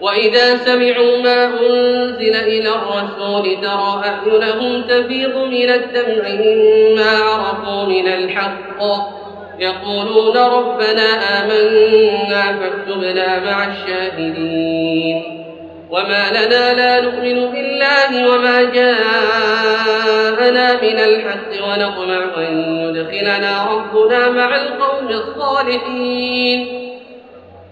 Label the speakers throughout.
Speaker 1: وإذا سمعوا ما أنزل إلى الرسول ترى أعينهم تفيض من الدمع مما عرفوا من الحق. يقولون ربنا آمنا فاكتبنا مع الشاهدين. وما لنا لا نؤمن بالله وما جاءنا من الحق ونطمع أن يدخلنا ربنا مع القوم الصالحين.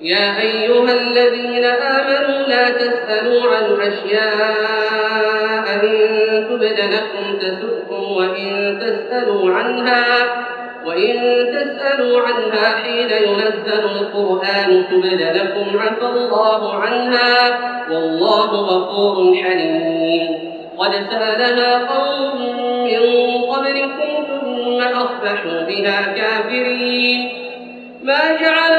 Speaker 1: يا أيها الذين آمنوا لا تسألوا عن أشياء إن تبد لكم تسؤكم وإن تسألوا عنها وإن تسألوا عنها حين ينزل القرآن تبد لكم عفى الله عنها والله غفور حليم. قد سألها قوم من قبلكم ثم أصبحوا بها كافرين. ما جعل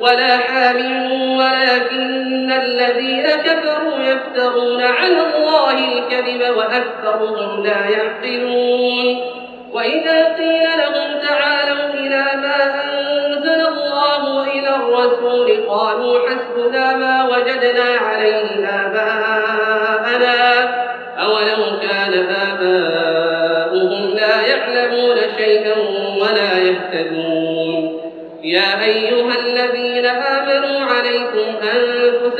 Speaker 1: ولا ولكن الذين كفروا يفترون الله الكذب وأكثرهم لا يعقلون. وإذا قيل لهم تعالوا إلى ما أنزل الله وإلى الرسول قالوا حسبنا ما وجدنا عليه آباءنا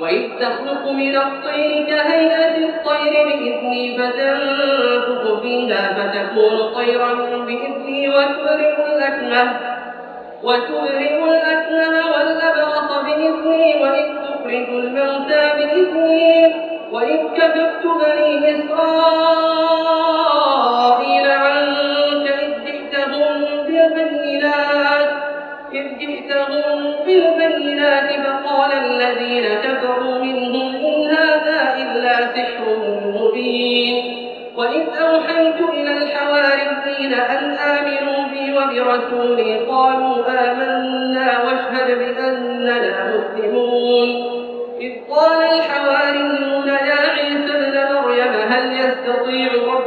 Speaker 1: وإذ تخلق من الطير كهيئة الطير بإذني فتنفخ فيها فتكون طيرا بإذني وتبرئ الأكمه وتبرئ الأكمه والأبرص بإذني وإذ تخرج الموتى بإذني وإذ كتبت بني إسرائيل وبرسولي قالوا آمنا واشهد بأننا مسلمون. إذ قال الحواريون يا عيسى ابن مريم هل يستطيع ربك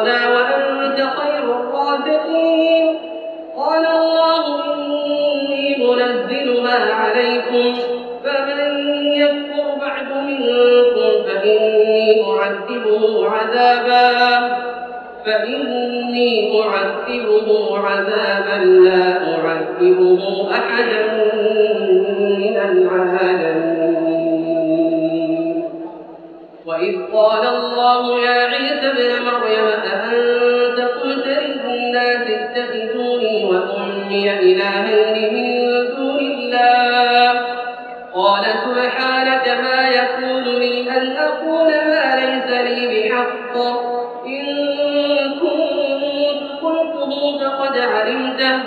Speaker 1: رزقنا وأنت خير الرازقين. قال الله إني منزلها عليكم فمن يكفر بعد منكم فإني أعذبه عذابا فإني أعذبه عذابا لا أعذبه أحدا من العالمين. وإذ قال الله يا عيسى ابن مريم وأمي إلهين من دون الله. قال سبحانك ما يكون لي أن أقول ما ليس لي بحق. فقد علمته.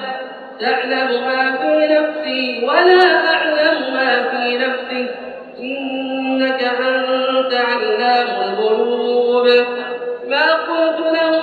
Speaker 1: تعلم ما في نفسي ولا أعلم ما في نفسك. إنك أنت علام الغيوب. ما قلت لهم